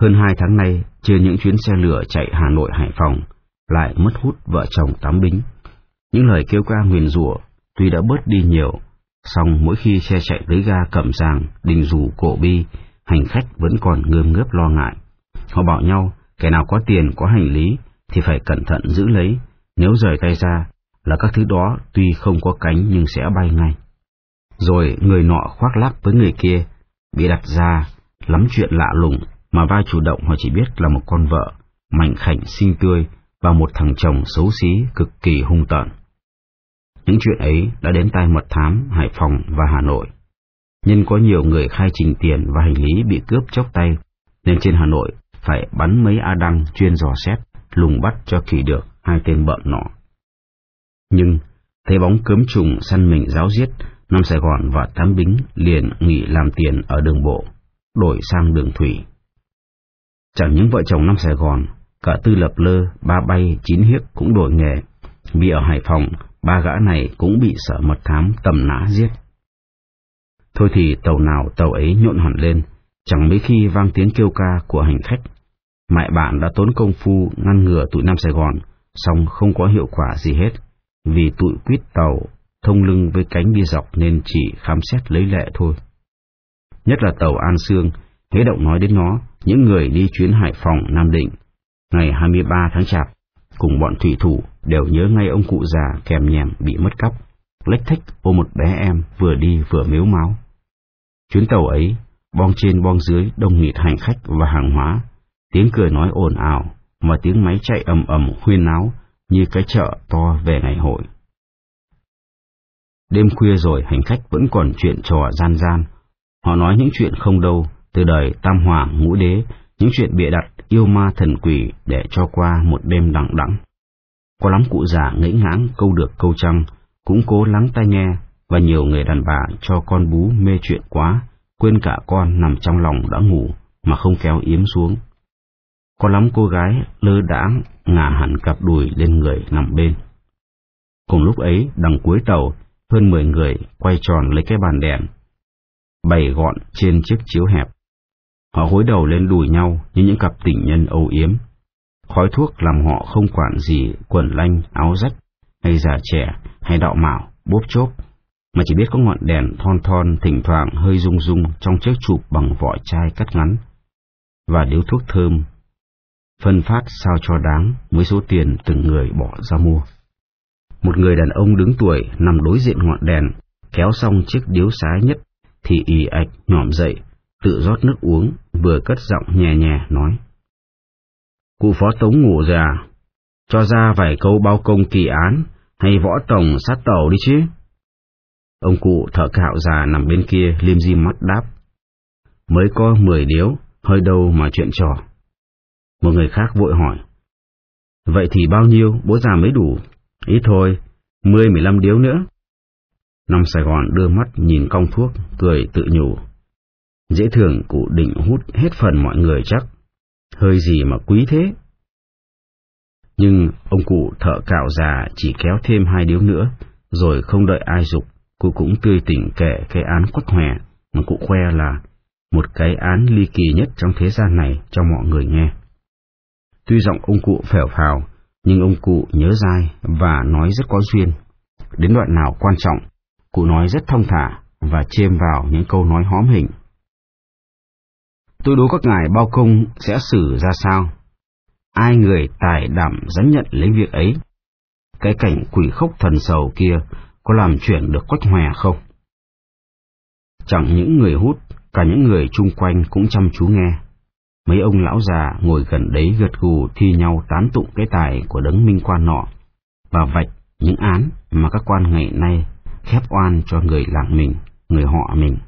Hơn hai tháng nay, trên những chuyến xe lửa chạy Hà Nội Hải Phòng, lại mất hút vợ chồng tám bính. Những lời kêu ca nguyền rủa tuy đã bớt đi nhiều, song mỗi khi xe chạy tới ga Cẩm Giàng, Đình Dù, Cổ Bi, hành khách vẫn còn ngơm ngớp lo ngại. Họ bảo nhau, kẻ nào có tiền, có hành lý, thì phải cẩn thận giữ lấy, nếu rời tay ra là các thứ đó tuy không có cánh nhưng sẽ bay ngay. Rồi người nọ khoác lác với người kia, bị đặt ra lắm chuyện lạ lùng mà vai chủ động họ chỉ biết là một con vợ, mạnh khảnh xinh tươi và một thằng chồng xấu xí cực kỳ hung tợn. Những chuyện ấy đã đến tai mật thám Hải Phòng và Hà Nội. Nhân có nhiều người khai trình tiền và hành lý bị cướp chóc tay, nên trên Hà Nội phải bắn mấy A Đăng chuyên dò xét, lùng bắt cho kỳ được hai tên bợn nọ. Nhưng, thấy bóng cớm trùng săn mình giáo giết, Nam Sài Gòn và Tám Bính liền nghỉ làm tiền ở đường bộ, đổi sang đường thủy. Chẳng những vợ chồng năm Sài Gòn, cả Tư Lập Lơ, Ba Bay, Chín Hiếc cũng đổi nghề, vì ở Hải Phòng, ba gã này cũng bị sở mật thám tầm nã giết. Thôi thì tàu nào tàu ấy nhộn hẳn lên, chẳng mấy khi vang tiếng kêu ca của hành khách. Mại bạn đã tốn công phu ngăn ngừa tụi Nam Sài Gòn, song không có hiệu quả gì hết, vì tụi quýt tàu thông lưng với cánh đi dọc nên chỉ khám xét lấy lệ thôi. Nhất là tàu An Sương, thế động nói đến nó, những người đi chuyến Hải Phòng, Nam Định, ngày 23 tháng Chạp, cùng bọn thủy thủ đều nhớ ngay ông cụ già kèm nhèm bị mất cắp, lách thách ôm một bé em vừa đi vừa miếu máu. Chuyến tàu ấy, bong trên bong dưới đông nghịt hành khách và hàng hóa, tiếng cười nói ồn ào, mà tiếng máy chạy ầm ầm huyên náo như cái chợ to về ngày hội. Đêm khuya rồi hành khách vẫn còn chuyện trò gian gian. Họ nói những chuyện không đâu, từ đời tam hoàng ngũ đế, những chuyện bịa đặt yêu ma thần quỷ để cho qua một đêm đằng đẵng. Có lắm cụ già ngẫy ngãng câu được câu trăng, cũng cố lắng tai nghe, và nhiều người đàn bà cho con bú mê chuyện quá, quên cả con nằm trong lòng đã ngủ mà không kéo yếm xuống. Có lắm cô gái lơ đãng ngả hẳn cặp đùi lên người nằm bên. Cùng lúc ấy, đằng cuối tàu, hơn mười người quay tròn lấy cái bàn đèn, bày gọn trên chiếc chiếu hẹp. Họ hối đầu lên đùi nhau như những cặp tình nhân âu yếm. Khói thuốc làm họ không quản gì quần lanh, áo rách, hay già trẻ, hay đạo mạo, bốp chốp, mà chỉ biết có ngọn đèn thon thon thỉnh thoảng hơi rung rung trong chiếc chụp bằng vỏ chai cắt ngắn, và điếu thuốc thơm, phân phát sao cho đáng với số tiền từng người bỏ ra mua. Một người đàn ông đứng tuổi nằm đối diện ngọn đèn, kéo xong chiếc điếu sái nhất, thì y ạch nhỏm dậy, tự rót nước uống, vừa cất giọng nhẹ nhẹ nói. Cụ phó tống ngủ rồi à? Cho ra vài câu bao công kỳ án, hay võ tổng sát tàu đi chứ? Ông cụ thở cạo già nằm bên kia liêm di mắt đáp. Mới có mười điếu, hơi đâu mà chuyện trò. Một người khác vội hỏi. Vậy thì bao nhiêu bố già mới đủ? Ít thôi, mười mười lăm điếu nữa. Năm Sài Gòn đưa mắt nhìn cong thuốc, cười tự nhủ. Dễ thường cụ định hút hết phần mọi người chắc. Hơi gì mà quý thế? Nhưng ông cụ thợ cạo già chỉ kéo thêm hai điếu nữa, rồi không đợi ai dục, cụ cũng tươi tỉnh kể cái án quất hòe mà cụ khoe là một cái án ly kỳ nhất trong thế gian này cho mọi người nghe. Tuy giọng ông cụ phèo phào, nhưng ông cụ nhớ dai và nói rất có duyên. Đến đoạn nào quan trọng, cụ nói rất thông thả và chêm vào những câu nói hóm hình. Tôi đố các ngài bao công sẽ xử ra sao? Ai người tài đảm dám nhận lấy việc ấy? Cái cảnh quỷ khốc thần sầu kia có làm chuyển được quách hòe không? Chẳng những người hút, cả những người chung quanh cũng chăm chú nghe. Mấy ông lão già ngồi gần đấy gật gù thi nhau tán tụng cái tài của đấng minh quan nọ, và vạch những án mà các quan ngày nay khép oan cho người làng mình, người họ mình.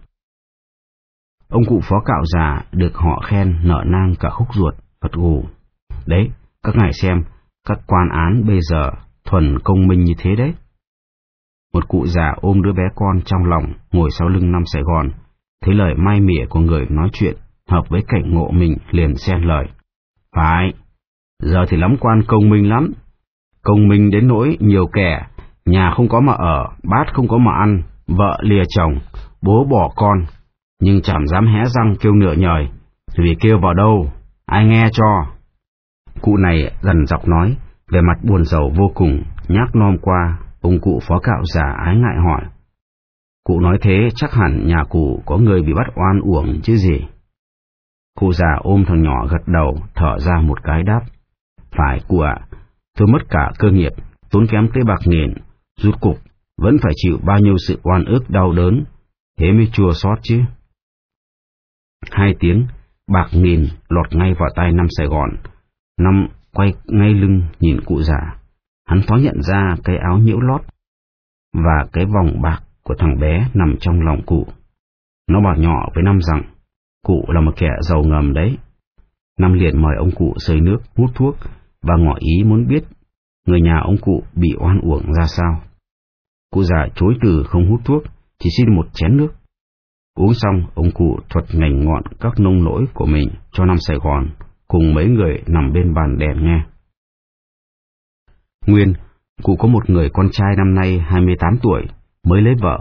Ông cụ phó cạo già được họ khen nợ nang cả khúc ruột, gật gù. Đấy, các ngài xem, các quan án bây giờ thuần công minh như thế đấy. Một cụ già ôm đứa bé con trong lòng, ngồi sau lưng năm Sài Gòn, thấy lời mai mỉa của người nói chuyện hợp với cảnh ngộ mình liền xen lời. Phải, giờ thì lắm quan công minh lắm. Công minh đến nỗi nhiều kẻ, nhà không có mà ở, bát không có mà ăn, vợ lìa chồng, bố bỏ con, nhưng chẳng dám hé răng kêu nửa nhời, vì kêu vào đâu, Ai nghe cho? Cụ này dần dọc nói, về mặt buồn rầu vô cùng, nhắc nom qua, ông cụ phó cạo già ái ngại hỏi. Cụ nói thế chắc hẳn nhà cụ có người bị bắt oan uổng chứ gì. Cụ già ôm thằng nhỏ gật đầu, thở ra một cái đáp. Phải cụ ạ, tôi mất cả cơ nghiệp, tốn kém tới bạc nghìn, rút cục, vẫn phải chịu bao nhiêu sự oan ức đau đớn, thế mới chua xót chứ. Hai tiếng, bạc nghìn lọt ngay vào tay năm Sài Gòn. Năm quay ngay lưng nhìn cụ già. Hắn thoáng nhận ra cái áo nhiễu lót và cái vòng bạc của thằng bé nằm trong lòng cụ. Nó bảo nhỏ với Năm rằng, cụ là một kẻ giàu ngầm đấy. Năm liền mời ông cụ sơi nước, hút thuốc và ngỏ ý muốn biết người nhà ông cụ bị oan uổng ra sao. Cụ già chối từ không hút thuốc, chỉ xin một chén nước. Uống xong, ông cụ thuật ngành ngọn các nông nỗi của mình cho năm Sài Gòn, cùng mấy người nằm bên bàn đèn nghe. Nguyên, cụ có một người con trai năm nay 28 tuổi, mới lấy vợ.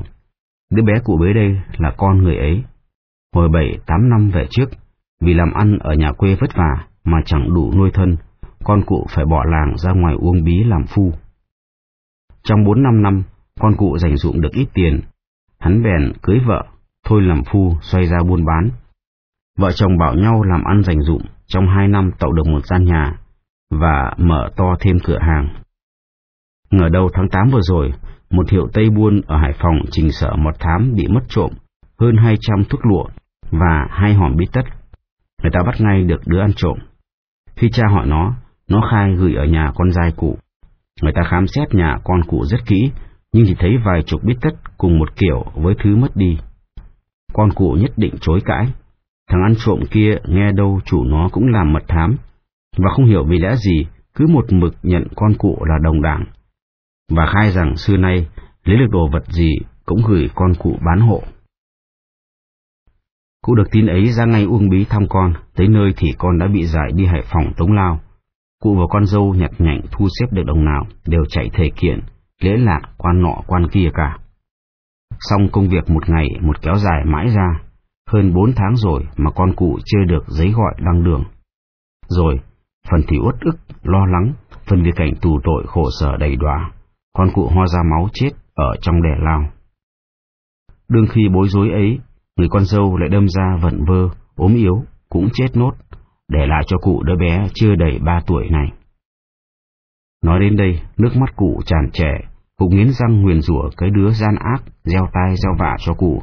Đứa bé cụ bế đây là con người ấy. Hồi 7-8 năm về trước, vì làm ăn ở nhà quê vất vả mà chẳng đủ nuôi thân, con cụ phải bỏ làng ra ngoài uông bí làm phu. Trong 4-5 năm, con cụ dành dụng được ít tiền, hắn bèn cưới vợ, thôi làm phu xoay ra buôn bán. Vợ chồng bảo nhau làm ăn dành dụng, trong hai năm tạo được một gian nhà, và mở to thêm cửa hàng. Ngờ đầu tháng 8 vừa rồi, một hiệu Tây Buôn ở Hải Phòng trình sở một thám bị mất trộm, hơn 200 thuốc lụa và hai hòm bít tất. Người ta bắt ngay được đứa ăn trộm. Khi cha hỏi nó, nó khai gửi ở nhà con trai cụ. Người ta khám xét nhà con cụ rất kỹ, nhưng chỉ thấy vài chục bít tất cùng một kiểu với thứ mất đi. Con cụ nhất định chối cãi. Thằng ăn trộm kia nghe đâu chủ nó cũng làm mật thám, và không hiểu vì lẽ gì cứ một mực nhận con cụ là đồng đảng, và khai rằng xưa nay lấy được đồ vật gì cũng gửi con cụ bán hộ. Cụ được tin ấy ra ngay Uông Bí thăm con, tới nơi thì con đã bị giải đi Hải Phòng tống lao. Cụ và con dâu nhặt nhạnh thu xếp được đồng nào, đều chạy thể kiện, lễ lạc quan nọ quan kia cả. Xong công việc một ngày một kéo dài mãi ra, hơn bốn tháng rồi mà con cụ chưa được giấy gọi đăng đường. Rồi, phần thì uất ức, lo lắng, phần vì cảnh tù tội khổ sở đầy đọa, con cụ ho ra máu chết ở trong đẻ lao. Đương khi bối rối ấy, người con dâu lại đâm ra vận vơ, ốm yếu, cũng chết nốt, để lại cho cụ đứa bé chưa đầy ba tuổi này. Nói đến đây, nước mắt cụ tràn trẻ, cụ nghiến răng nguyền rủa cái đứa gian ác, gieo tai gieo vạ cho cụ,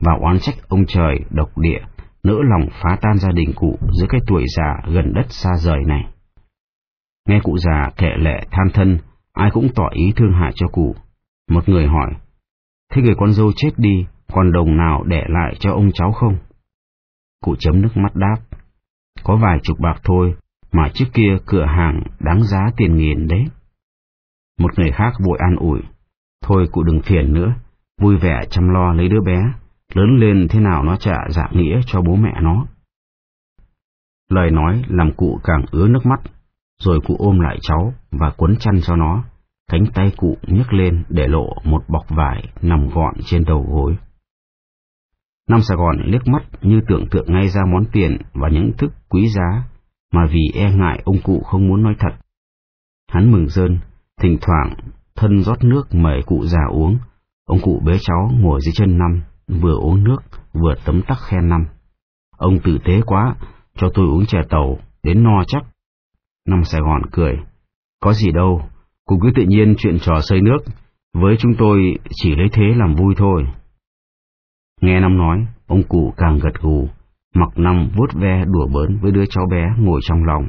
và oán trách ông trời, độc địa, nỡ lòng phá tan gia đình cụ giữa cái tuổi già gần đất xa rời này. Nghe cụ già kệ lệ than thân, ai cũng tỏ ý thương hại cho cụ. Một người hỏi, thế người con dâu chết đi, còn đồng nào để lại cho ông cháu không? Cụ chấm nước mắt đáp, có vài chục bạc thôi, mà trước kia cửa hàng đáng giá tiền nghìn đấy. Một người khác vội an ủi, thôi cụ đừng phiền nữa, vui vẻ chăm lo lấy đứa bé, lớn lên thế nào nó trả dạng nghĩa cho bố mẹ nó. Lời nói làm cụ càng ứa nước mắt, rồi cụ ôm lại cháu và cuốn chăn cho nó, cánh tay cụ nhấc lên để lộ một bọc vải nằm gọn trên đầu gối. Năm Sài Gòn liếc mắt như tưởng tượng ngay ra món tiền và những thức quý giá, mà vì e ngại ông cụ không muốn nói thật. Hắn mừng rơn, thỉnh thoảng thân rót nước mời cụ già uống, ông cụ bế cháu ngồi dưới chân năm, vừa uống nước, vừa tấm tắc khen năm. Ông tử tế quá, cho tôi uống chè tàu, đến no chắc. Năm Sài Gòn cười, có gì đâu, cụ cứ tự nhiên chuyện trò xây nước, với chúng tôi chỉ lấy thế làm vui thôi. Nghe Năm nói, ông cụ càng gật gù, mặc Năm vuốt ve đùa bỡn với đứa cháu bé ngồi trong lòng.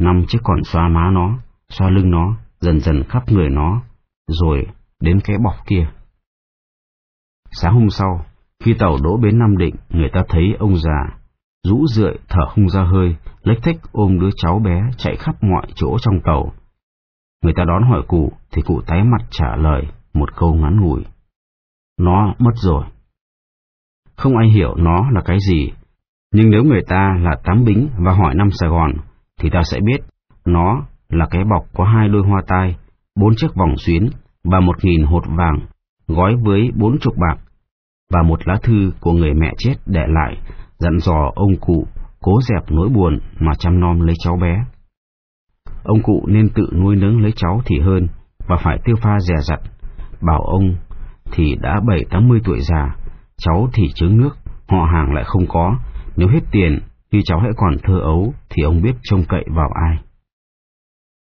Năm chứ còn xoa má nó, xoa lưng nó, dần dần khắp người nó, rồi đến cái bọc kia. Sáng hôm sau, khi tàu đỗ bến Nam Định, người ta thấy ông già, rũ rượi thở không ra hơi, lếch thích ôm đứa cháu bé chạy khắp mọi chỗ trong tàu. Người ta đón hỏi cụ, thì cụ tái mặt trả lời một câu ngắn ngủi. Nó mất rồi. Không ai hiểu nó là cái gì, nhưng nếu người ta là tám bính và hỏi năm Sài Gòn, thì ta sẽ biết nó là cái bọc có hai đôi hoa tai, bốn chiếc vòng xuyến và một nghìn hột vàng, gói với bốn chục bạc, và một lá thư của người mẹ chết để lại, dặn dò ông cụ cố dẹp nỗi buồn mà chăm nom lấy cháu bé. Ông cụ nên tự nuôi nấng lấy cháu thì hơn, và phải tiêu pha dè dặt. Bảo ông thì đã bảy tám mươi tuổi già, cháu thì trứng nước, họ hàng lại không có, nếu hết tiền khi cháu hãy còn thơ ấu thì ông biết trông cậy vào ai.